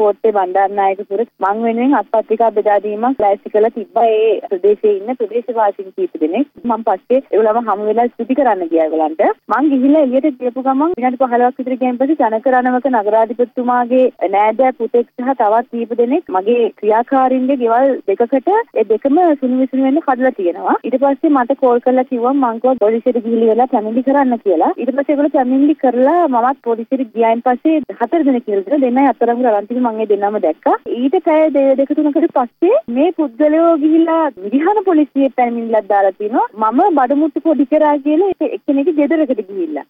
කෝට්ටේ බණ්ඩාරනායකපුර මං වෙනුවෙන් අත්පත්‍රිකා බෙදා දීමක් ලෑස්ති කරලා තිබ්බා ඒ ප්‍රදේශයේ ඉන්න ප්‍රදේශවාසීන් කීප දෙනෙක්. මම පස්සේ ඒගොල්ලම හමු වෙලා ස්තුති කරන්න ගියා ඒගොල්ලන්ට. මං ගිහිල්ලා එළියට ගියපු ගමන් විනාඩි 15ක් විතර ගියන් පස්සේ ජනක රණවක නගරාධිපතිතුමාගේ නෑදෑ පුතෙක් සහ තවත් කීප දෙනෙක් මගේ ක්‍රියාකාරීන්ගේ ගෙවල් දෙකකට ඒ දෙකම සුණු විසුණු වෙන්න කඩලා තියෙනවා. ඊට පස්සේ මට කෝල් කරලා කිව්වා මං කිව්වා පොලිසියට ගිහිල්ලා පැමිණිලි කරන්න කියලා. ඊට පස්සේ ඒගොල්ලෝ පැමිණිලි කරලා මමත් පොලිසියට ගියායින් පස්සේ හතර දෙනෙක් කියලා දෙන්නයි අතරම අරන්තික මම ඒ දෙන්නම දැක්කා. ඊට පැය දෙක තුනකට පස්සේ මේ පුද්ගලයෝ ගිහිල්ලා මිරිහාන පොලිසියේ පැමිණිල්ලක් දාලා තිනවා. මම බඩමුට්ටු පොඩි කරා කියලා එක්කෙනෙක් ගෙදරකට ගිහිල්ලා.